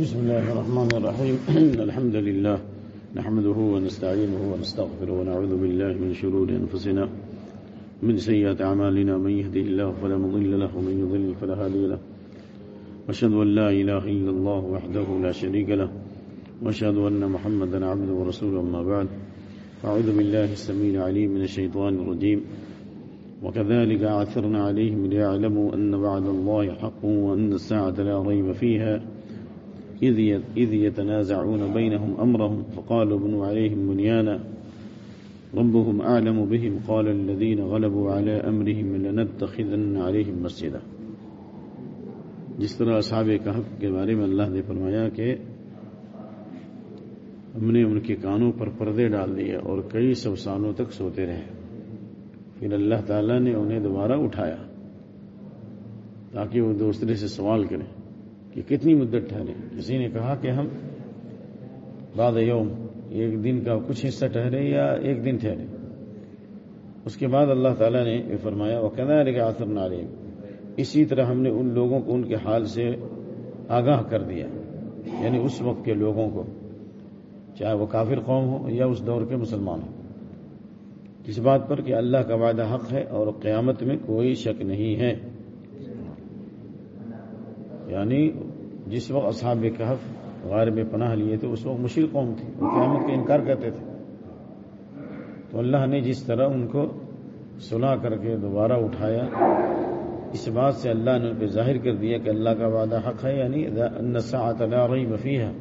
بسم الله الرحمن الرحيم. الحمد لله نحمده ونستعينه ونستغفره ونعوذ بالله من شرور أنفسنا، من سيئات أعمالنا، من يهده الله فلا مضل له، ومن يضلل فلا هادي له. وأشهد أن لا إله إلا الله وحده لا شريك له، وأشهد أن محمدا عبده ورسوله أما بعد. فأعوذ بالله السميع العليم من الشيطان الرجيم. وكذلك أعثرنا عليهم ليعلموا أن بعد الله حق وأن الساعة لا ريب فيها إذ يتنازعون بينهم أمرهم فقالوا ابنوا عليهم بنيانا ربهم أعلم بهم قال الذين غلبوا على أمرهم لنتخذن عليهم مسجدا جس طرح اصحاب کہف کے بارے میں اللہ نے فرمایا کہ ہم نے ان کے کانوں پر پردے ڈال دیے اور کئی سو سالوں تک سوتے رہے۔ پھر اللہ تعالیٰ نے انہیں دوبارہ اٹھایا تاکہ وہ دوسرے سے سوال کریں کہ کتنی مدت ٹھہرے کسی نے کہا کہ ہم بعد یوم، ایک دن کا کچھ حصہ ٹھہرے یا ایک دن ٹھہرے؟ اس کے بعد اللہ تعالیٰ نے یہ فرمایا وہ کہنا کہ آثر ناریم اسی طرح ہم نے ان لوگوں کو ان کے حال سے آگاہ کر دیا یعنی اس وقت کے لوگوں کو، چاہے وہ کافر قوم ہو یا اس دور کے مسلمان ہوں۔ اس بات پر کہ اللہ کا وعدہ حق ہے اور قیامت میں کوئی شک نہیں ہے۔ یعنی جس وقت اصحاب کہف غار میں پناہ لیے تھے، اس وقت مشکل قوم تھی، وہ قیامت کا انکار کرتے تھے۔ تو اللہ نے جس طرح ان کو سنا کر کے دوبارہ اٹھایا، اس بات سے اللہ نے ان پہ ظاہر کر دیا کہ اللہ کا وعدہ حق ہے یعنی رہی مفی ہے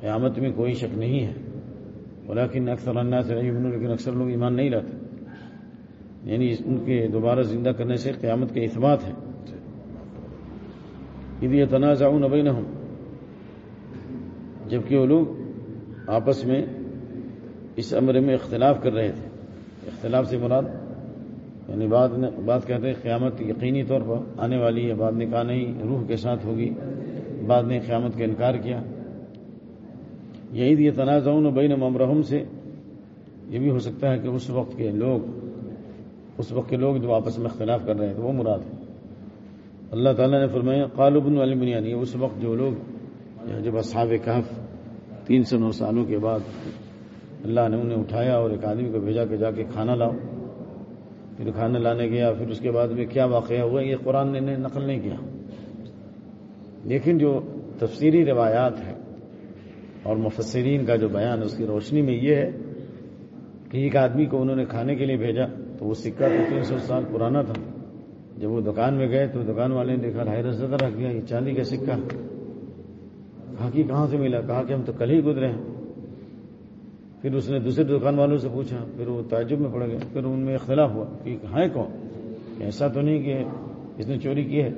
قیامت میں کوئی شک نہیں ہے۔ ولیکن اکثر اللہ سے لیکن اکثر لوگ ایمان نہیں لاتے۔ یعنی ان کے دوبارہ زندہ کرنے سے قیامت کے اثبات ہے یہ تنازع نبئی نہ ہوں جبکہ وہ لوگ آپس میں اس عمر میں اختلاف کر رہے تھے۔ اختلاف سے مراد یعنی بعد بات کہتے ہیں قیامت یقینی طور پر آنے والی ہے، بعد نے کہا نہیں، روح کے ساتھ ہوگی۔ بعد نے قیامت کا انکار کیا۔ یہی یہ تنازع بین ممرحم سے، یہ بھی ہو سکتا ہے کہ اس وقت کے لوگ، اس وقت کے لوگ جو آپس میں اختلاف کر رہے ہیں، تو وہ مراد ہے اللہ تعالیٰ نے فرمایا قالبن المنیانی اس وقت جو لوگ جب اصحاب کہف تین سو نو سالوں کے بعد اللہ نے انہیں اٹھایا اور ایک آدمی کو بھیجا کہ جا کے کھانا لاؤ۔ پھر کھانا لانے گیا، پھر اس کے بعد میں کیا واقعہ ہوا؟ یہ قرآن نے نقل نہیں کیا۔ لیکن جو تفسیری روایات ہیں اور مفسرین کا جو بیان اس کی روشنی میں یہ ہے کہ ایک آدمی کو انہوں نے کھانے کے لیے بھیجا تو وہ سکہ تو تین سو سال پرانا تھا۔ جب وہ دکان میں گئے تو دکان والے نے دیکھا ڈھائی رسدہ رکھ گیا یہ چاندی کا سکہ۔ کہا کہ کہاں سے ملا؟ کہا کہ ہم تو کل ہی گزرے ہیں۔ پھر اس نے دوسرے دکان والوں سے پوچھا، پھر وہ تعجب میں پڑ گیا پھر ان میں اختلاف ہوا کہ ہے کون؟ ایسا تو نہیں کہ اس نے چوری کی ہے۔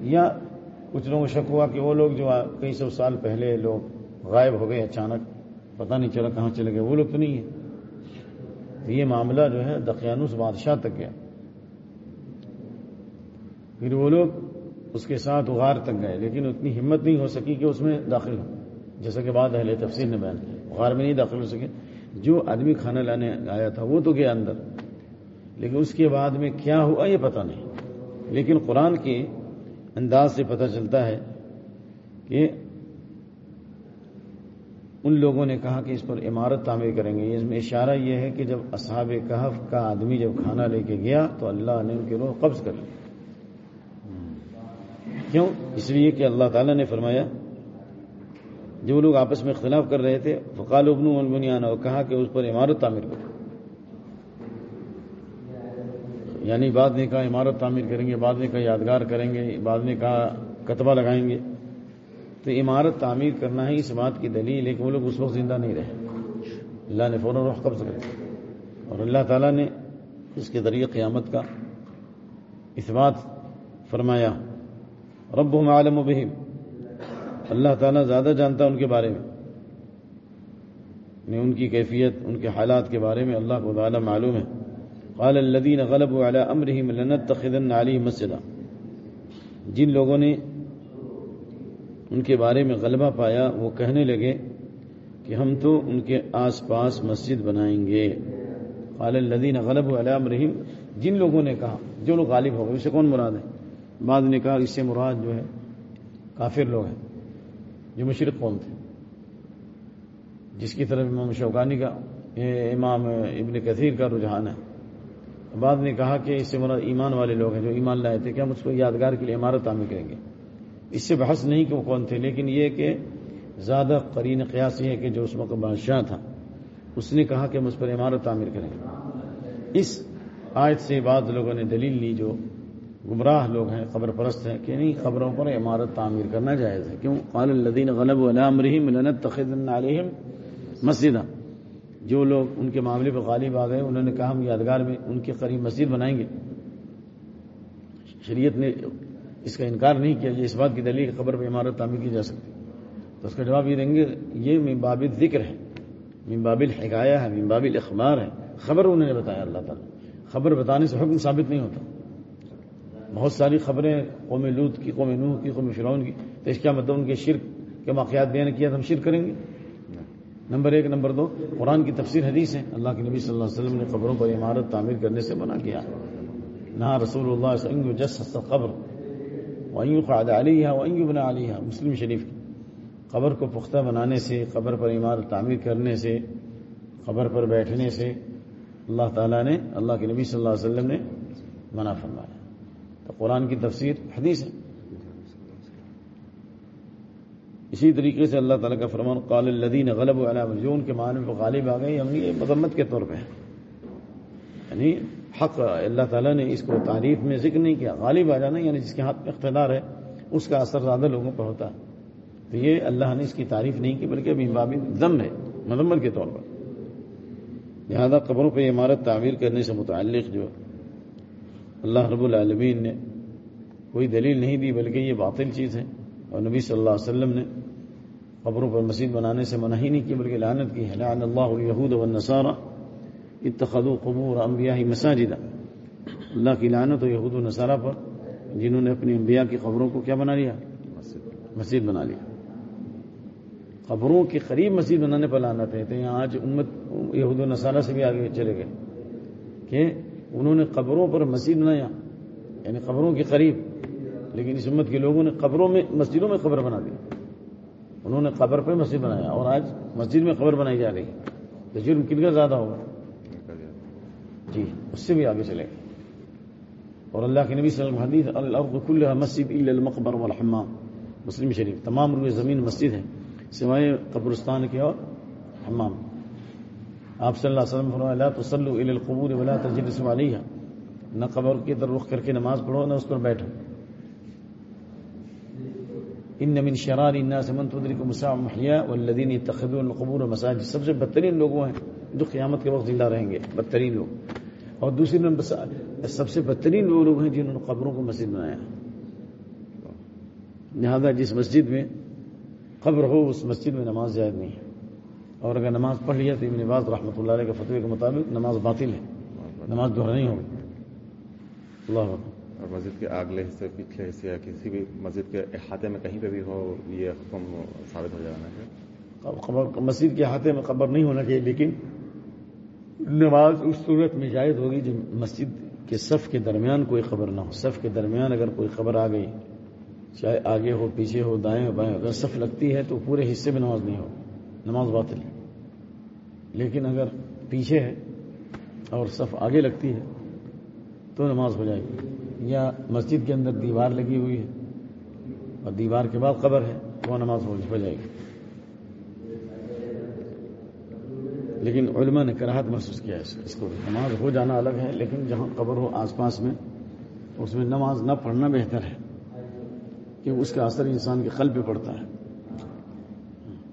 یا کچھ لوگوں کو شک ہوا کہ وہ لوگ جو کئی سو سال پہلے لوگ غائب ہو گئے اچانک، پتہ نہیں چلا کہاں چلے گئے، وہ لوگ تو نہیں ہے تو یہ معاملہ جو ہے دقیانوس بادشاہ تک گیا۔ پھر وہ لوگ اس کے ساتھ غار تک گئے، لیکن اتنی ہمت نہیں ہو سکی کہ اس میں داخل ہو جیسا کہ بعد اہل تفسیر نے بیان غار میں نہیں داخل ہو سکے۔ جو آدمی کھانا لانے آیا تھا، وہ تو گیا اندر۔ لیکن اس کے بعد میں کیا ہوا، یہ پتہ نہیں۔ لیکن قرآن کے انداز سے پتہ چلتا ہے کہ ان لوگوں نے کہا کہ اس پر عمارت تعمیر کریں گے۔ اس میں اشارہ یہ ہے کہ جب اصحاب کہف کا آدمی جب کھانا لے کے گیا تو اللہ نے ان کے روح قبض کر لی کیوں؟ اس لیے کہ اللہ تعالیٰ نے فرمایا، جو لوگ آپس میں اختلاف کر رہے تھے فقال ابن المنیان اور کہا کہ اس پر عمارت تعمیر کرو۔ یعنی بعد نے کہا عمارت تعمیر کریں گے، بعد نے کہا یادگار کریں گے، بعد نے کہا کتبہ لگائیں گے۔ تو عمارت تعمیر کرنا ہی اس بات کی دلیل ہے کہ وہ لوگ اس وقت زندہ نہیں رہے۔ اللہ نے فوراً رخ قبض کر اور اللہ تعالیٰ نے اس کے ذریعے قیامت کا اثبات فرمایا۔ رب عالم و بہم اللہ تعالیٰ زیادہ جانتا ان کے بارے میں۔ یعنی ان کی کیفیت، ان کے حالات کے بارے میں اللہ کو تعالیٰ معلوم ہے۔ قال الذين غلبوا على امرهم لنتخذن عليهم مسجدا۔ جن لوگوں نے ان کے بارے میں غلبہ پایا، وہ کہنے لگے کہ ہم تو ان کے آس پاس مسجد بنائیں گے۔ قال الذين غلبوا على امرهم جن لوگوں نے کہا، جو لوگ غالب ہو گئے، اسے کون مراد ہے؟ بعد نے کہا، اس سے مراد جو ہے، کافر لوگ ہیں، جو مشرق قوم تھے۔ جس کی طرف امام شوقانی کا امام ابن کثیر کا رجحان ہے۔ بعد نے کہا کہ اس سے مراد ایمان والے لوگ ہیں، جو ایمان لائے تھے کہ ہم اس کو یادگار کے لیے عمارت تعمیر کریں گے؟ اس سے بحث نہیں کہ وہ کون تھے، لیکن یہ کہ زیادہ قرین قیاس یہ ہے کہ جو اس وقت بادشاہ تھا۔ اس نے کہا کہ ہم اس پر عمارت تعمیر کریں گے۔ اس آیت سے بعض لوگوں نے دلیل لی جو گمراہ لوگ ہیں قبر پرست ہیں کہ نہیں قبروں پر عمارت تعمیر کرنا جائز ہے۔ کیوں؟ قال الدین غلب علام تخن علیہم مسجد جو لوگ ان کے معاملے پہ غالب آ گئے، انہوں نے کہا ہم یادگار میں ان کے قریب مسجد بنائیں گے۔ شریعت نے اس کا انکار نہیں کیا یہ اس بات کی دلیل قبر پہ عمارت تعمیر کی جا سکتی۔ تو اس کا جواب یہ دیں گے، یہ ممباب ذکر ہے ممباب الحکایا ہے ممباب الاخبار ہے۔ خبر انہوں نے بتایا اللہ تعالیٰ۔ خبر بتانے سے حکم ثابت نہیں ہوتا۔ بہت ساری خبریں قوم لوت کی، قوم نوح کی، قوم فرعون کی۔ تو اس کیا مطلب ان کے شرک کے واقعات بیان کیا تو ہم شرک کریں گے؟ نمبر ایک، نمبر دو، قرآن کی تفسیر حدیث ہے۔ اللہ کے نبی صلی اللہ علیہ وسلم نے قبروں پر عمارت تعمیر کرنے سے منع کیا۔ نہ رسول اللہ قبر وئیں قعد علیہ وئیں بنا علیہ مسلم شریف کی۔ قبر کو پختہ بنانے سے، قبر پر عمارت تعمیر کرنے سے، قبر پر بیٹھنے سے اللہ تعالیٰ نے، اللہ کے نبی صلی اللہ علیہ وسلم نے منع فرمایا۔ تو قرآن کی تفسیر حدیث ہے۔ اسی طریقے سے اللہ تعالیٰ کا فرمان، قال الدین غلب جو ان کے معنی پہ غالب آ گئی یعنی یہ مذمت کے طور پہ ہے یعنی حق، اللہ تعالیٰ نے اس کو تعریف میں ذکر نہیں کیا، غالب آ جانا یعنی جس کے ہاتھ میں اقتدار ہے، اس کا اثر زیادہ لوگوں پر ہوتا ہے۔ تو یہ اللہ نے اس کی تعریف نہیں کی، بلکہ ابھی بابی ضم ہے مذمت کے طور پر۔ لہذا قبروں پہ عمارت تعمیر کرنے سے متعلق جو اللہ رب العالمین نے کوئی دلیل نہیں دی، بلکہ یہ باطل چیز ہے۔ اور نبی صلی اللہ علیہ وسلم نے قبروں پر مسجد بنانے سے منع ہی نہیں کی، بلکہ لعنت کی ہے۔ لعن اللہ یہود و اتخذوا قبور انبیاء مساجدہ اللہ کی لعنت و یہود و نصارہ پر جنہوں نے اپنی انبیاء کی قبروں کو کیا بنا لیا؟ مسجد۔ بنا لیا۔ قبروں کے قریب مسجد بنانے پر لانا کہتے ہیں آج امت یہود و نصارہ سے بھی آگے چلے گئے۔ کہ انہوں نے قبروں پر مسجد بنایا یعنی قبروں کے قریب۔ لیکن اس امت کے لوگوں نے قبروں میں مسجدوں میں قبر بنا دی۔ انہوں نے قبر پہ مسجد بنایا اور آج مسجد میں قبر بنائی جا رہی ہے۔ تو جرم کن کا زیادہ ہوگا؟ جی اس سے بھی آگے چلے اور اللہ کے نبی صلی اللہ علیہ وسلم مسجد المقبر والحمام۔ مسلم شریف، تمام روئے زمین مسجد ہے سوائے قبرستان کے اور حمام۔ آپ صلی اللہ علیہ وسلم فرمایا، لا تصلوا الى القبور ولا تجلسوا علیہا۔ نہ قبر کی طرف رخ کر کے نماز پڑھو، نہ اس پر بیٹھو۔ ان من شرار الناس من تدرك مساع محیا والذین يتخذون القبور مساجد۔ سب سے بدترین لوگ ہیں۔ جو قیامت کے وقت زندہ رہیں گے بدترین لوگ۔ اور دوسری نمبر سب سے بدترین وہ لوگ ہیں جنہوں نے قبروں کو مسجد بنایا۔ لہذا جس مسجد میں قبر ہو اس مسجد میں نماز جائز نہیں ہے۔ اور اگر نماز پڑھ لیا تو ابن باز رحمۃ اللہ علیہ کے فتوی کے مطابق نماز باطل ہے۔ نماز دوہرا نہیں ہوگی۔ اللہ اور مسجد کے اگلے حصے پچھلے حصے یا کسی بھی مسجد کے احاطے میں کہیں پہ بھی ہو یہ حکم ثابت ہو جانا ہے۔ مسجد کے احاطے میں قبر نہیں ہونا چاہیے لیکن نماز اس صورت میں جائز ہوگی جب مسجد کے صف کے درمیان کوئی خبر نہ ہو۔ صف کے درمیان اگر کوئی خبر آ گئی، چاہے آگے ہو، پیچھے ہو، دائیں ہو، بائیں اگر صف لگتی ہے تو پورے حصے میں نماز نہیں ہو، نماز باطل ہے۔ لیکن اگر پیچھے ہے اور صف آگے لگتی ہے تو نماز ہو جائے گی۔ یا مسجد کے اندر دیوار لگی ہوئی ہے اور دیوار کے بعد قبر ہے وہ نماز ہو جائے گی۔ لیکن علماء نے کراہت محسوس کیا ہے اس کو۔ نماز ہو جانا الگ ہے، لیکن جہاں قبر ہو آس پاس میں، اس میں نماز نہ پڑھنا بہتر ہے کہ اس کا اثر انسان کے قلب پہ پڑتا ہے۔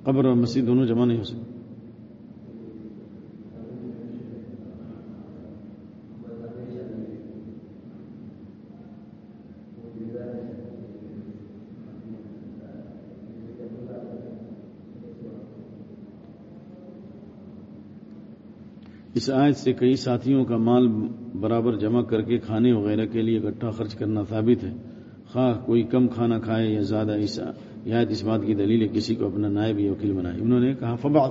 قبر اور مسجد دونوں جمع نہیں ہو سکتی۔ اس آیت سے کئی ساتھیوں کا مال برابر جمع کر کے کھانے وغیرہ کے لیے اکٹھا خرچ کرنا ثابت ہے۔ خواہ کوئی کم کھانا کھائے یا زیادہ اس یاد اس بات کی دلیل ہے کسی کو اپنا نائب یا وکیل بنائے۔ انہوں نے کہا فبا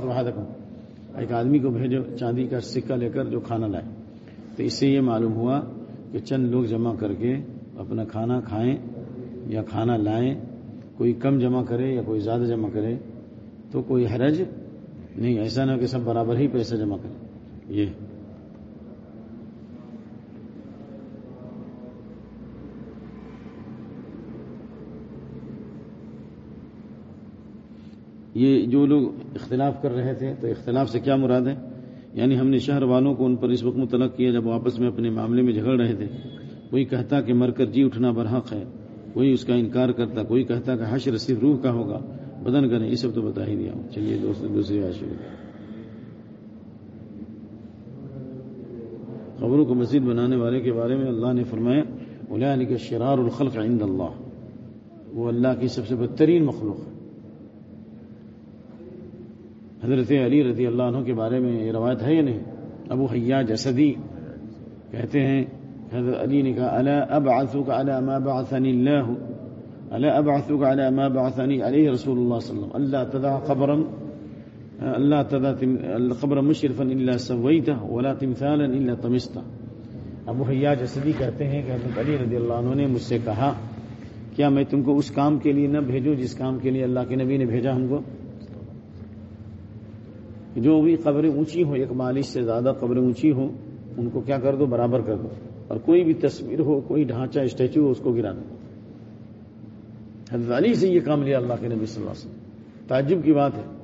ایک آدمی کو بھیجو، چاندی کا سکہ لے کر جو کھانا لائے۔ تو اس سے یہ معلوم ہوا کہ چند لوگ جمع کر کے اپنا کھانا کھائیں یا کھانا لائیں، کوئی کم جمع کرے یا کوئی زیادہ جمع کرے، تو کوئی حرج نہیں، ایسا نہ کہ سب برابر ہی پیسہ جمع کریں۔ یہ۔ یہ جو لوگ اختلاف کر رہے تھے، تو اختلاف سے کیا مراد ہے؟ یعنی ہم نے شہر والوں کو ان پر اس وقت متلق کیا جب وہ آپس میں اپنے معاملے میں جھگڑ رہے تھے۔ کوئی کہتا کہ مر کر جی اٹھنا برحق ہے کوئی اس کا انکار کرتا کوئی کہتا کہ حشر صرف روح کا ہوگا۔ بدن کا نہیں یہ سب تو بتا ہی دیا ہوں۔ چلیے دوسری بات شروع۔ خبروں کو مزید بنانے والے کے بارے میں اللہ نے فرمایا علیہ کے شرار الخلق عند اللہ. وہ اللہ کی سب سے بدترین مخلوق ہے۔ حضرت علی رضی اللہ عنہ کے بارے میں یہ روایت ہے یا نہیں؟ ابو حیا جسدی کہتے ہیں، حضرت علی نے کہا، الا ابعثك على ما بعثني الله الا ابعثك على ما بعثني عليه رسول الله صلى الله عليه وسلم الا تدع قبرا الا تدع القبر مشرفا الا سويته ولا تمثالا الا طمسته ابو حیا جسدی کہتے ہیں کہ حضرت علی رضی اللہ عنہ نے مجھ سے کہا، کیا میں تم کو اس کام کے لیے نہ بھیجوں جس کام کے لیے اللہ کے نبی نے بھیجا ہم کو؟ جو بھی قبریں اونچی ہوں، ایک مالش سے زیادہ قبریں اونچی ہوں، ان کو کیا کر دو؟ برابر کر دو۔ اور کوئی بھی تصویر ہو، کوئی ڈھانچہ، اسٹیچو ہو، اس کو گرا دو۔ حضرت علی سے یہ کام لیا اللہ کے نبی صلی اللہ علیہ وسلم۔ تعجب کی بات ہے۔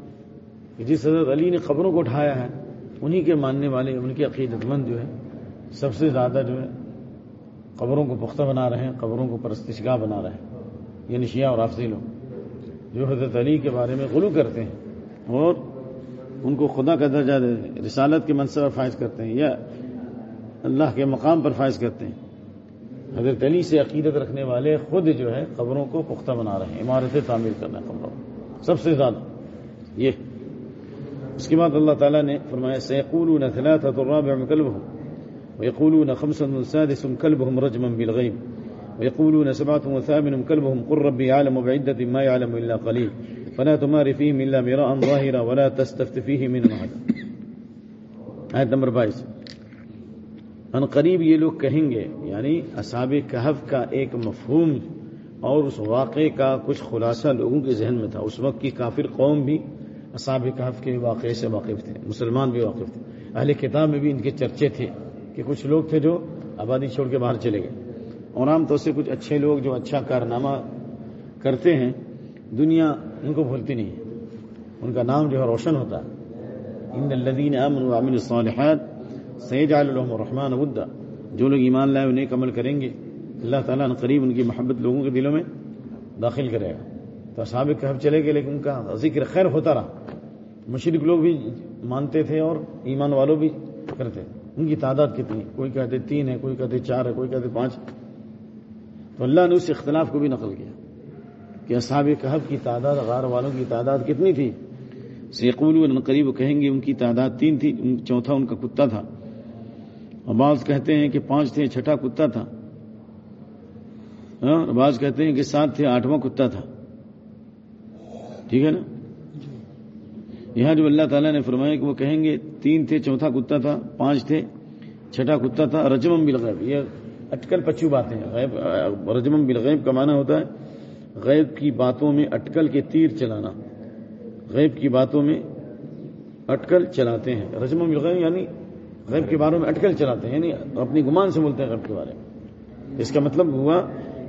کہ جس حضرت علی نے قبروں کو اٹھایا ہے، انہی کے ماننے والے، ان کے عقیدت مند جو ہے، سب سے زیادہ جو ہے، قبروں کو پختہ بنا رہے ہیں، قبروں کو پرستشگاہ بنا رہے ہیں۔ یہ نشیا اور آفزی لوگ۔ جو حضرت علی کے بارے میں غلو کرتے ہیں اور ان کو خدا کا درجہ دے رسالت کے منصب پر فائز کرتے ہیں یا اللہ کے مقام پر فائز کرتے ہیں۔ حضرت علی سے عقیدت رکھنے والے خود جو ہے، قبروں کو پختہ بنا رہے ہیں، عمارتیں تعمیر کرنا ہے قبروں سب سے زیادہ یہ اس کے بعد اللہ تعالیٰ نے فرمایا سیقول کلب ہوں ويقولون خمسة سادس كلبهم رجما بالغيب ويقولون سبعة وثامن كلبهم قل ربي عالم بعدة ما يعلم إلا قليل فلا تمار فيهم إلا مراء ظاهرا ولا تستفت فيه من أحد آیت نمبر بائیس۔ ان قریب یہ لوگ کہیں گے یعنی اصحاب کہف کا ایک مفہوم اور اس واقعے کا کچھ خلاصہ لوگوں کے ذہن میں تھا۔ اس وقت کی کافر قوم بھی اصحاب کہف کے واقعے سے واقف تھے، مسلمان بھی واقف تھے۔ اہل کتاب میں بھی ان کے چرچے تھے کہ کچھ لوگ تھے جو آبادی چھوڑ کے باہر چلے گئے۔ اور عام طور سے کچھ اچھے لوگ جو اچھا کارنامہ کرتے ہیں، دنیا ان کو بھولتی نہیں ان کا نام جو ہے روشن ہوتا ہے۔ ان الدین امن وامن الصالحات سید الحم الرحمٰن ودا۔ جو لوگ ایمان لائے، انہیں عمل کریں گے۔ اللہ تعالیٰ قریب ان کی محبت لوگوں کے دلوں میں داخل کرے گا۔ تو صحابہ کہب چلے گئے لیکن ان کا ذکر خیر ہوتا رہا۔ مشرق لوگ بھی مانتے تھے اور ایمان والوں بھی کرتے ان کی تعداد کتنی؟ کوئی کہتے تین ہے کوئی کہتے چار ہے کوئی کہتے پانچ تو اللہ نے اس اختلاف کو بھی نقل کیا کہ اصحاب کہب کی تعداد غار والوں کی تعداد کتنی تھی۔ سیقول قریب کہیں گے ان کی تعداد تین تھی چوتھا ان کا کتا تھا۔ بعض کہتے ہیں کہ پانچ تھے چھٹا کتا تھا۔ ہاں، بعض کہتے ہیں کہ سات تھے آٹھواں کتا تھا۔ ٹھیک ہے نا؟ یہاں جو اللہ تعالیٰ نے فرمایا کہ وہ کہیں گے، تین تھے، چوتھا کتا تھا، پانچ تھے، چھٹا کتا تھا رجمم بالغیب۔ یہ اٹکل پچو باتیں غیب رجمم بالغیب کا معنی ہوتا ہے غیب کی باتوں میں اٹکل کے تیر چلانا۔ غیب کی باتوں میں اٹکل چلاتے ہیں۔ رجمم بالغیب یعنی غیب کے بارے میں اٹکل چلاتے ہیں یعنی اپنی گمان سے بولتے ہیں غیب کے بارے میں۔ اس کا مطلب ہوا،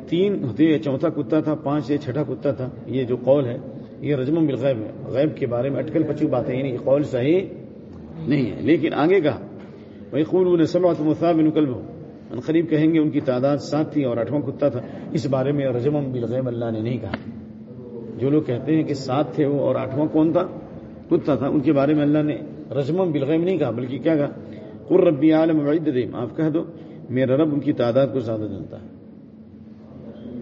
تین ہوتے چوتھا کتا تھا، پانچ یا چھٹا کتا تھا۔ یہ جو قول ہے یہ رجم بالغیب ہے۔ غیب کے بارے میں اٹکل پچو باتیں یعنی قول صحیح نہیں ہے۔ لیکن آگے کا وہی خون نے سب مصاب نکل ان قریب کہیں گے ان کی تعداد سات تھی اور آٹھواں کتا تھا۔ اس بارے میں رجم بالغیب اللہ نے نہیں کہا۔ جو لوگ کہتے ہیں کہ سات تھے وہ اور آٹھواں کون تھا؟ کتا تھا۔ ان کے بارے میں اللہ نے رجم بالغیب نہیں کہا، بلکہ کیا کہا؟ قر ربی عالم دیم آپ کہہ دو، میرا رب ان کی تعداد کو زیادہ جانتا ہے۔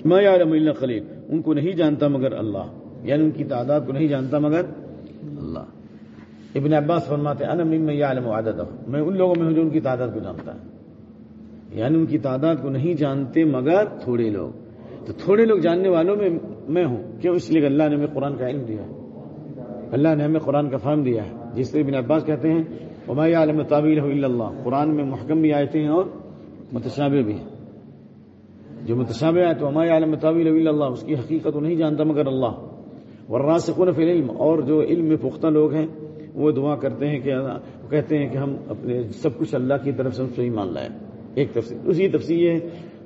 میں عالم اللہ خلیل ان کو نہیں جانتا مگر اللہ۔ یعنی ان کی تعداد کو نہیں جانتا مگر اللہ۔ ابن عباس فرماتے انا ممن يعلم عدده۔ میں ان لوگوں میں ہوں جو ان کی تعداد کو جانتا ہے۔ یعنی ان کی تعداد کو نہیں جانتے مگر تھوڑے لوگ۔ تو تھوڑے لوگ جاننے والوں میں میں ہوں۔ کیوں؟ اس لیے اللہ نے ہمیں قرآن کا علم دیا ہے۔ اللہ نے ہمیں قرآن کا فہم دیا ہے۔ جس طرح ابن عباس کہتے ہیں، وما عالم تعبیر الا اللہ قرآن میں محکم بھی آئے تھے اور متشابہ بھی جو متشابہ ہے تو ہمارے عالم طویل اللہ اس کی حقیقت تو نہیں جانتا مگر اللہ۔ ورنہ فی العلم، اور جو علم میں پختہ لوگ ہیں، وہ دعا کرتے ہیں کہ کہتے ہیں کہ ہم اپنے سب کچھ اللہ کی طرف سے ہم صحیح مان لائے، ایک تفصیل دوسری تفصیل یہ ہے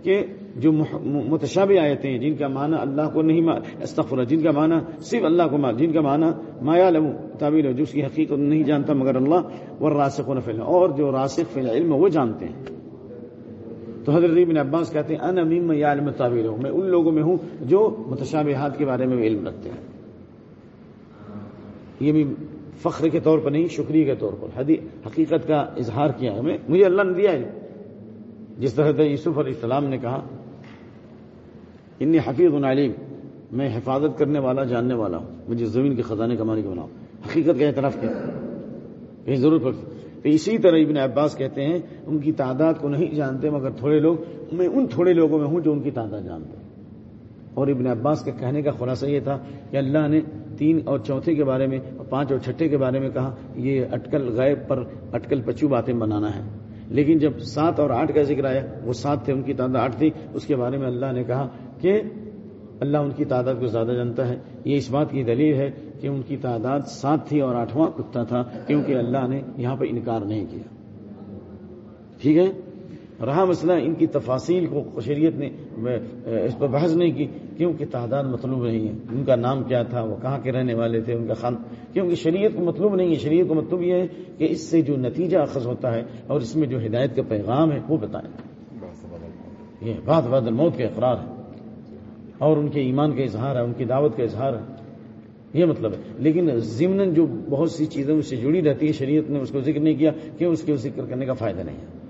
کہ جو متشابہ آیتیں ہیں، جن کا معنی اللہ کو نہیں استغفر جن کا معنی صرف اللہ کو مان جن کا معنی مایا لمو تعبیر جو اس کی حقیقت نہیں جانتا مگر اللہ وہ راسخ و نفل اور جو راسخ فی العلم وہ جانتے ہیں۔ تو حضرت ابن عباس کہتے ہیں ان امیم یا علم تعبیر ہوں میں ان لوگوں میں ہوں جو متشابہات کے بارے میں علم رکھتے ہیں۔ یہ بھی فخر کے طور پر نہیں، شکریہ کے طور پر۔ حقیقت کا اظہار کیا ہمیں مجھے اللہ نے دیا ہے۔ جس طرح سے یوسف علیہ السلام نے کہا، انی حفیظ علیم، میں حفاظت کرنے والا، جاننے والا ہوں۔ مجھے زمین کے خزانے کمانے کے بناؤ۔ حقیقت کا اعتراف کیا۔ کہیں ضرورت پڑتی تو اسی طرح ابن عباس کہتے ہیں، ان کی تعداد کو نہیں جانتے، مگر تھوڑے لوگ میں ان تھوڑے لوگوں میں ہوں جو ان کی تعداد جانتے ہیں۔ اور ابن عباس کے کہنے کا خلاصہ یہ تھا کہ اللہ نے تین اور چوتھے کے بارے میں پانچ اور چھٹے کے بارے میں کہا یہ اٹکل غیب پر اٹکل پچو باتیں بنانا ہے۔ لیکن جب سات اور آٹھ کا ذکر آیا، وہ سات تھے، ان کی تعداد آٹھ تھی۔ اس کے بارے میں اللہ نے کہا کہ اللہ ان کی تعداد کو زیادہ جانتا ہے۔ یہ اس بات کی دلیل ہے کہ ان کی تعداد سات تھی اور آٹھواں کتا تھا، کیونکہ اللہ نے یہاں پہ انکار نہیں کیا۔ ٹھیک ہے؟ رہا مسئلہ ان کی تفاصیل کو شریعت نے اس پر بحث نہیں کی، کیونکہ تعداد مطلوب نہیں ہے۔ ان کا نام کیا تھا؟ وہ کہاں کے رہنے والے تھے؟ ان کا خان، کیونکہ شریعت کو مطلوب نہیں ہے۔ شریعت کو مطلوب یہ ہے کہ اس سے جو نتیجہ اخذ ہوتا ہے اور اس میں جو ہدایت کا پیغام ہے، وہ بتائیں۔ یہ بات بعد الموت کا اقرار ہے۔ اور ان کے ایمان کا اظہار ہے، ان کی دعوت کا اظہار ہے۔ یہ مطلب ہے۔ لیکن ضمن جو بہت سی چیزیں اس سے جڑی رہتی ہے شریعت نے اس کو ذکر نہیں کیا کہ اس کے ذکر کرنے کا فائدہ نہیں ہے۔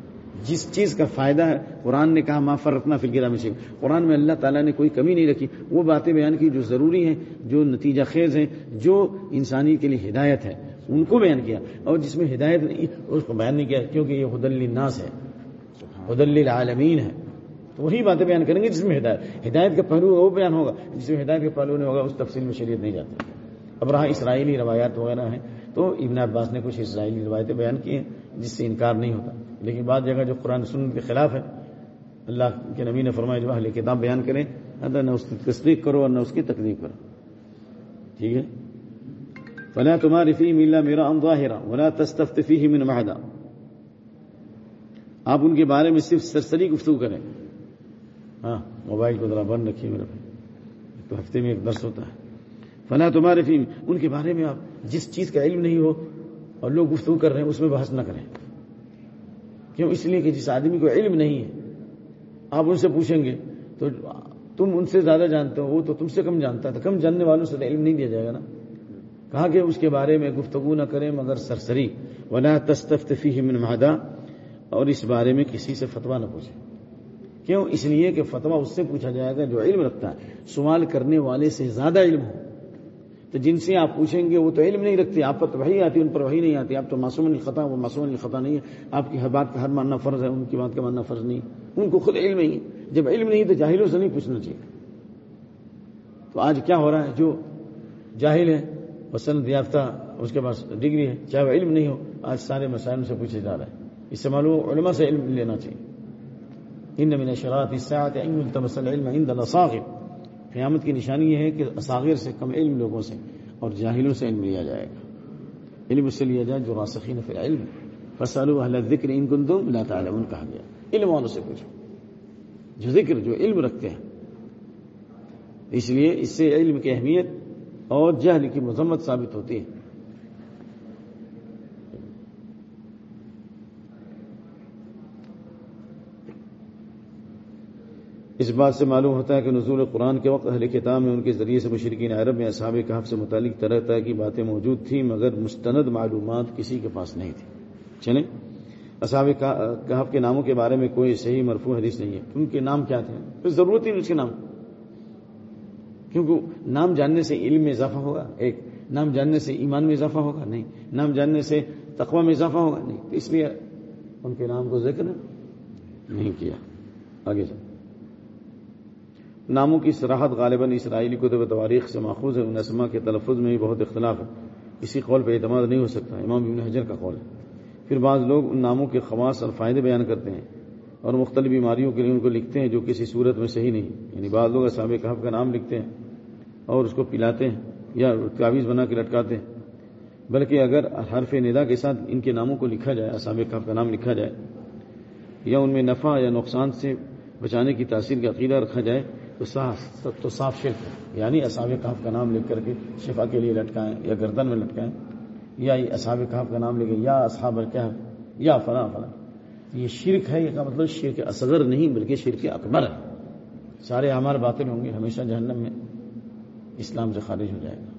جس چیز کا فائدہ ہے قرآن نے کہا ما فرتنا فلکرا میں قرآن میں اللہ تعالیٰ نے کوئی کمی نہیں رکھی۔ وہ باتیں بیان کی جو ضروری ہیں جو نتیجہ خیز ہیں جو انسانی کے لیے ہدایت ہے ان کو بیان کیا۔ اور جس میں ہدایت نہیں اس کو بیان نہیں کیا کیونکہ یہ حد الناس ہے۔ حد العالمین ہے۔ تو وہی باتیں بیان کریں گے جس میں ہدایت۔ ہدایت کا پہلو وہ بیان ہوگا جس میں ہدایت کا پہلو نہیں ہوگا اس تفصیل میں شریعت نہیں جاتی۔ اب رہا اسرائیلی روایات وغیرہ ہیں۔ تو ابن عباس نے کچھ اسرائیلی روایتیں بیان کی ہیں جس سے انکار نہیں ہوتا۔ لیکن بعض جگہ جو قرآن سن کے خلاف ہے، اللہ کے نبی نے فرمایا جو اہل کتاب بیان کریں، نہ اس کی تصدیق کرو اور نہ اس کی تکلیف کرو۔ ٹھیک ہے؟ فلا تمہاری فی میلا میرا ظاہرا ولا تستفتی ہی من معاہدہ آپ ان کے بارے میں صرف سرسری گفتگو کریں۔ ہاں موبائل کو ذرا بند رکھیے میرا تو ہفتے میں ایک درس ہوتا ہے۔ فلا تمہارے فیم ان کے بارے میں آپ جس چیز کا علم نہیں ہو اور لوگ گفتگو کر رہے ہیں، اس میں بحث نہ کریں۔ کیوں اس لیے کہ جس آدمی کو علم نہیں ہے، آپ ان سے پوچھیں گے، تو تم ان سے زیادہ جانتے ہو، وہ تو تم سے کم جانتا ہے تو کم جاننے والوں سے تو علم نہیں دیا جائے گا نا۔ کہا کہ اس کے بارے میں گفتگو نہ کریں مگر سرسری۔ ولا تستفی من مہدا اور اس بارے میں کسی سے فتوا نہ پوچھیں۔ کیوں؟ اس لیے کہ فتوا اس سے پوچھا جائے گا جو علم رکھتا ہے۔ سوال کرنے والے سے زیادہ علم ہو۔ تو جن سے آپ پوچھیں گے وہ تو علم نہیں رکھتے، آپ پر تو وہی آتی، ان پر وہی نہیں آتی، آپ تو معصوم الخطا، وہ معصوم الخطا نہیں ہے۔ آپ کی ہر بات کا ہر ماننا فرض ہے، ان کی بات کا ماننا فرض نہیں ان کو خود علم نہیں ہے۔ جب علم نہیں تو جاہلوں سے نہیں پوچھنا چاہیے۔ تو آج کیا ہو رہا ہے؟ جو جاہل ہے پسند یافتہ، اس کے پاس ڈگری ہے، چاہے وہ علم نہیں ہو، آج سارے مسائل سے پوچھے جا رہا ہے اس سے معلوم علماء سے علم لینا چاہیے۔ ان من شرات الساعه ان يلتمس العلم عند الاصاغر قیامت کی نشانی یہ ہے کہ اصاغر سے کم علم لوگوں سے اور جاہلوں سے علم لیا جائے گا۔ علم اس سے لیا جائے جو راسخین فی علم فصل اہل ذکر ان کن تم لا تعلمون کہا گیا۔ علم والوں سے پوچھو۔ جو ذکر، جو علم رکھتے ہیں۔ اس لیے اس سے علم کی اہمیت اور جہل کی مذمت ثابت ہوتی ہے۔ اس بات سے معلوم ہوتا ہے کہ نزول قرآن کے وقت اہل کتاب میں ان کے ذریعے سے مشرقین عرب میں اصحاب کہف سے متعلق طرح طرح کی باتیں موجود تھیں، مگر مستند معلومات کسی کے پاس نہیں تھی۔ چلیں، اصحاب کہف کے ناموں کے بارے میں کوئی صحیح مرفوع حدیث نہیں ہے۔ ان کے نام کیا تھے؟ پھر ضرورت ہی نہیں اس کے نام۔ کیونکہ نام جاننے سے علم میں اضافہ ہوگا، ایک نام جاننے سے ایمان میں اضافہ ہوگا، نہیں، نام جاننے سے تقوی میں اضافہ ہوگا، نہیں۔ اس لیے ان کے نام کو ذکر نہیں کیا۔ آگے چل ناموں کی سراحت غالباً اسرائیلی کتب تواریخ سے ماخوذ ہے۔ ان اسما کے تلفظ میں بھی بہت اختلاف ہے۔ اسی قول پہ اعتماد نہیں ہو سکتا۔ امام ابن حجر کا قول ہے۔ پھر بعض لوگ ان ناموں کے خواص اور فائدے بیان کرتے ہیں اور مختلف بیماریوں کے لیے ان کو لکھتے ہیں جو کسی صورت میں صحیح نہیں۔ یعنی بعض لوگ اصحاب کہف کا نام لکھتے ہیں اور اس کو پلاتے ہیں یا تعویذ بنا کے لٹکاتے ہیں۔ بلکہ اگر حرف ندا کے ساتھ ان کے ناموں کو لکھا جائے، اصحاب کہف کا نام لکھا جائے، یا ان میں نفع یا نقصان سے بچانے کی تاثیر کا عقیدہ رکھا جائے تو صاف تو صاف شرک ہے یعنی اصحاب کہف کا نام لکھ کر کے شفا کے لیے لٹکائیں یا گردن میں لٹکائیں، یا اصحاب کہف کا نام لکھیں یا اصحاب الکہف، یا فلاں فلاں۔ یہ شرک ہے، یہ کا مطلب شرک اصغر نہیں، بلکہ شرک اکبر ہے۔ سارے ہمارے باتیں ہوں گے، ہمیشہ جہنم میں اسلام سے خارج ہو جائے گا۔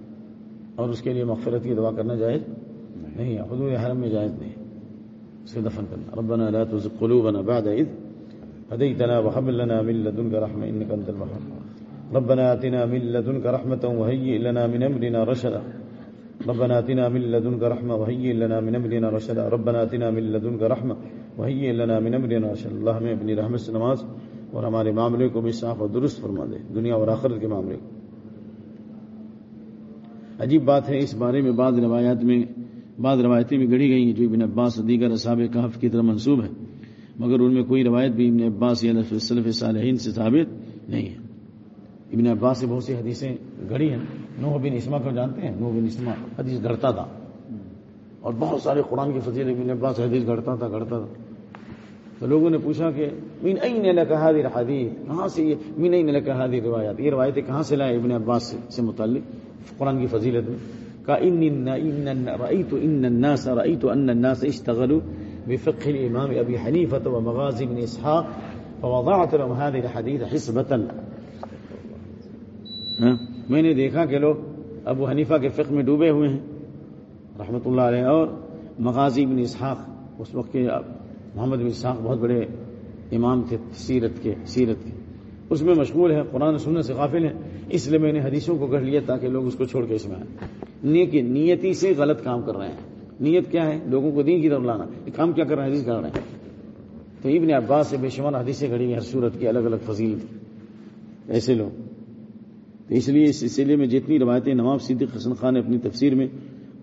اور اس کے لیے مغفرت کی دعا کرنا جائز نہیں حضور حرم میں جائز نہیں اسے دفن کرنا۔ ربنا لا تزغ قلوبنا بعد إذ هديتنا وهب لنا من لدنك رحمة، إنك أنت الوهاب. ربنا آتنا من لدنك رحمة وهيئ لنا من أمرنا رشدا. ربنا آتنا من لدنك رحمة وهيئ لنا من أمرنا رشدا. ربنا آتنا من لدنك رحمة وهيئ لنا من أمرنا رشدا. اللہ میں اپنی رحمت سے نماز اور ہمارے معاملے کو بھی صاف اور درست فرما دے دنیا اور آخرت کے معاملے. کو عجیب بات ہے، اس بارے میں بعض روایات میں، بعض روایتیں بھی گڑھی گئی ہیں جو ابن عباس دیگر اصحاب کہف کی طرح منسوب ہے مگر ان میں کوئی روایت بھی ابن عباس یا صلف صالحین سے ثابت نہیں ہے۔ ابن عباس سے بہت سی حدیثیں گڑھی ہیں۔ نوح بن اسما کو جانتے ہیں؟ نوح بن اسما حدیث گھڑتا تھا۔ اور بہت سارے قرآن کی فضیل ابن عباس حدیث گھڑتا تھا گھڑتا تھا۔ تو لوگوں نے پوچھا کہ مین این لکا هذه الحدیث؟ کہاں سے یہ مین این لکا هذه روایات؟ یہ روایتیں کہاں سے لائے ابن عباس سے متعلق؟ قرآن کی فضیلت میں۔ کہا ان ان رأيت ان الناس رأيت ان الناس اشتغلوا بفقه الامام ابي حنيفه ومغازي بن اسحاق فوضعت لهم هذه الحديث حسبة. میں نے دیکھا کہ لوگ ابو حنیفہ کے فقہ میں ڈوبے ہوئے ہیں، رحمۃ اللہ علیہ، اور مغازی بن اسحاق، اس وقت کے محمد بن اسحاق بہت بڑے امام تھے، سیرت کے سیرت کے۔ اس میں مشغول ہے قرآن سننے سے غافل ہے اس لیے میں نے حدیثوں کو گڑھ لیا تاکہ لوگ اس کو چھوڑ کے اس میں آئیں۔ نیتی سے غلط کام کر رہے ہیں۔ نیت کیا ہے؟ لوگوں کو دین کی طرف لانا۔ یہ کام کیا کر رہے ہیں؟ حدیث کر رہے ہیں۔ تو ابن عباس سے بے شمار حدیثیں گھڑی ہوئی ہر صورت کی الگ الگ فضیل ایسے لوگ۔ تو اس لیے اس سلسلے میں جتنی روایتیں نواب صدیق حسن خان نے اپنی تفسیر میں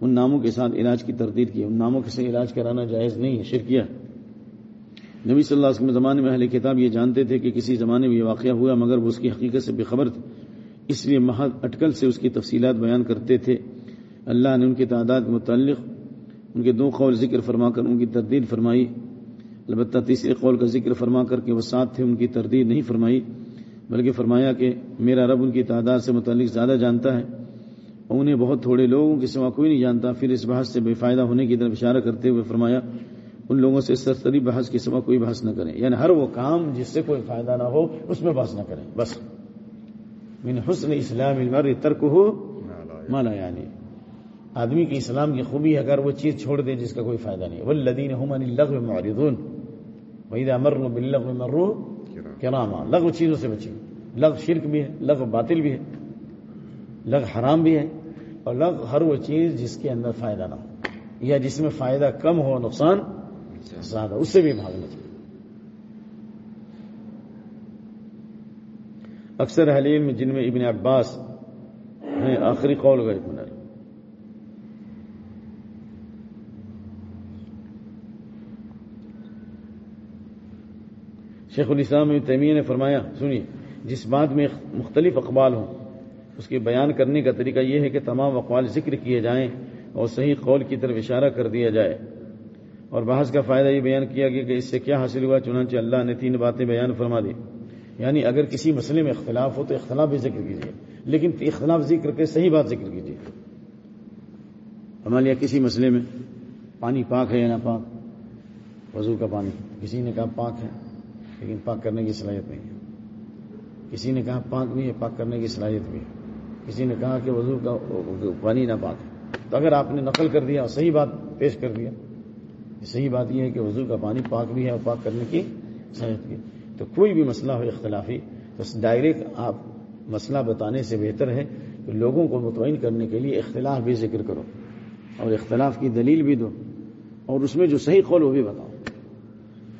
ان ناموں کے ساتھ علاج کی تردید کی ان ناموں کے سے علاج کرانا جائز نہیں ہے شرکیہ نبی صلی اللہ علیہ وسلم زمانے میں اہل کتاب یہ جانتے تھے کہ کسی زمانے میں یہ واقعہ ہوا، مگر وہ اس کی حقیقت سے بے خبر تھے۔ اس لیے محض اٹکل سے اس کی تفصیلات بیان کرتے تھے۔ اللہ نے ان کی تعداد کے متعلق ان کے دو قول ذکر فرما کر، ان کی تردید فرمائی۔ البتہ تیسرے قول کا ذکر فرما کر کے وہ ساتھ تھے، ان کی تردید نہیں فرمائی، بلکہ فرمایا کہ میرا رب ان کی تعداد سے متعلق زیادہ جانتا ہے۔ اور انہیں بہت تھوڑے لوگوں کے سوا کوئی نہیں جانتا۔ پھر اس بحث سے بے فائدہ ہونے کی طرف اشارہ کرتے ہوئے فرمایا، ان لوگوں سے سرسری بحث کے سوا کوئی بحث نہ کریں۔ یعنی ہر وہ کام جس سے کوئی فائدہ نہ ہو، اس میں بحث نہ کریں۔ بس۔ من حسن اسلام المر ترک ہو مالا یعنی۔ آدمی کی اسلام کی خوبی اگر وہ چیز چھوڑ دے جس کا کوئی فائدہ نہیں وہ لدین لغ معرضون۔ امر بلغ مرو کراما لغ چیزوں سے بچی لغ شرک بھی ہے لغ باطل بھی ہے لغ حرام بھی ہے۔ اور لغ ہر وہ چیز جس کے اندر فائدہ نہ ہو۔ یا جس میں فائدہ کم ہو، نقصان زیادہ اس سے بھی بھاگنا چاہیے اکثر حلیم جن میں ابن عباس آخری قول کا شیخ الاسلام تیمیہ نے فرمایا، سنیے، جس بات میں مختلف اقبال ہوں، اس کے بیان کرنے کا طریقہ یہ ہے کہ تمام اقوال ذکر کیے جائیں اور صحیح قول کی طرف اشارہ کر دیا جائے۔ اور بحث کا فائدہ یہ بیان کیا گیا کہ اس سے کیا حاصل ہوا، چنانچہ اللہ نے تین باتیں بیان فرما دی۔ یعنی اگر کسی مسئلے میں اختلاف ہو تو اختلاف بھی ذکر کیجیے لیکن اختلاف ذکر کے صحیح بات ذکر کیجیے ہمارے کسی مسئلے میں پانی پاک ہے یا نہ پاک وضو کا پانی، کسی نے کہا پاک ہے۔ لیکن پاک کرنے کی صلاحیت نہیں ہے۔ کسی نے کہا پاک بھی ہے، پاک کرنے کی صلاحیت بھی ہے۔ کسی نے کہا کہ وضو کا پانی نہ پاک ہے۔ تو اگر آپ نے نقل کر دیا اور صحیح بات پیش کر دیا صحیح بات یہ ہے کہ وضو کا پانی پاک بھی ہے اور پاک کرنے کی صلاحیت بھی تو کوئی بھی مسئلہ ہو اختلافی، تو ڈائریکٹ آپ مسئلہ بتانے سے بہتر ہے کہ لوگوں کو مطمئن کرنے کے لیے اختلاف بھی ذکر کرو اور اختلاف کی دلیل بھی دو اور اس میں جو صحیح قول وہ بھی بتاؤ۔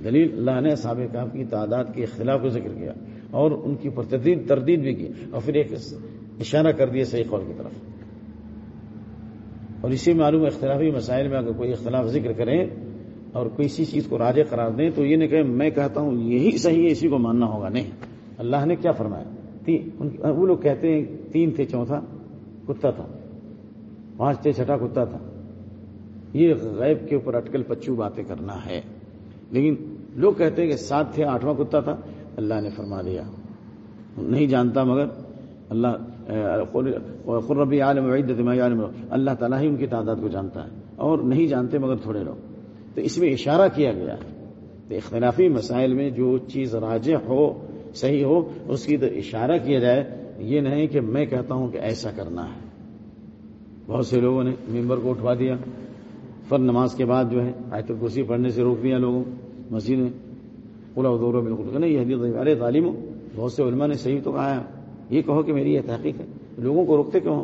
دلیل اللہ نے سابق کی تعداد کے اختلاف کو ذکر کیا اور ان کی پرتدید تردید بھی کی اور پھر ایک اشارہ کر دیا صحیح قول کی طرف۔ اور اسی معلوم اختلافی مسائل میں اگر کوئی اختلاف ذکر کریں اور کسی چیز کو راجے قرار دیں تو یہ نہیں کہ میں کہتا ہوں یہی صحیح ہے، اسی کو ماننا ہوگا، نہیں۔ اللہ نے کیا فرمایا؟ وہ لوگ کہتے ہیں تین تھے، چوتھا کتا تھا، پانچ تھے، چھٹا کتا تھا۔ یہ غیب کے اوپر اٹکل پچو باتیں کرنا ہے۔ لیکن لوگ کہتے ہیں کہ سات تھے، آٹھواں کتا تھا۔ اللہ نے فرما دیا۔ نہیں جانتا، مگر اللہ قربی عالم عالم اللہ تعالیٰ ہی ان کی تعداد کو جانتا ہے۔ اور نہیں جانتے، مگر تھوڑے لوگ۔ تو اس میں اشارہ کیا گیا ہے۔ تو اختلافی مسائل میں جو چیز راجع ہو، صحیح ہو، اس کی تو اشارہ کیا جائے۔ یہ نہیں کہ میں کہتا ہوں کہ ایسا کرنا ہے۔ بہت سے لوگوں نے ممبر کو اٹھوا دیا۔ فر نماز کے بعد جو ہے آیت الکرسی پڑھنے سے روک دیا لوگوں، مسجد نے۔ پورا دور بالکل نہیں یہ ارے تعلیم ہو بہت سے علماء نے صحیح تو کہا ہے۔ یہ کہو کہ میری یہ تحقیق ہے۔ لوگوں کو روکتے کیوں؟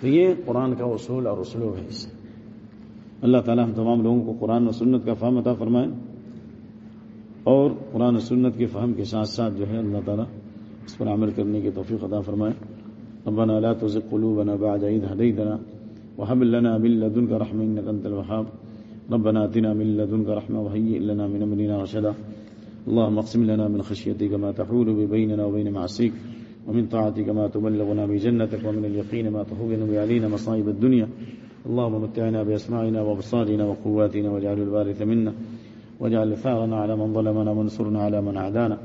تو یہ قرآن کا اصول اور اسلوب ہے اس سے۔ اللہ تعالیٰ ہم تمام لوگوں کو قرآن و سنت کا فہم عطا فرمائے۔ اور قرآن و سنت کے فہم کے ساتھ ساتھ جو ہے اللہ تعالیٰ اس پر عمل کرنے کی توفیق عطا فرمائے۔ ربنا لا تزغ قلوبنا بعد إذ هديتنا وهب لنا من لدنك رحمة إنك أنت الوهاب. ربنا آتنا من لدنك رحمة وهيئ لنا من أمرنا رشدا. اللهم اقسم لنا من خشيتك ما تحول بيننا وبين معصيك، ومن طاعتك ما تبلغنا بجنتك ومن اليقين ما تهون بعلينا مصائب الدنيا. اللهم متعنا بأسماعنا وأبصارنا وقواتنا واجعل الوارث منا، واجعل ثارنا على من ظلمنا، وانصرنا على من عادانا.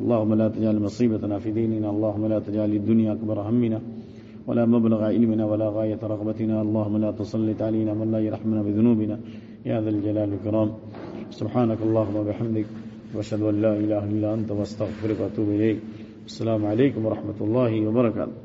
اللهم لا تجعل مصيبتنا في ديننا، اللهم لا تجعل الدنيا أكبر همنا. ولا مبلغ علمنا ولا غاية رغبتنا. اللهم لا تسلط علينا من لا يرحمنا بذنوبنا. يا ذا الجلال والكرام سبحانك اللهم وبحمدك. واشهد ان لا اله الا انت واستغفرك واتوب اليك السلام عليكم ورحمه الله وبركاته.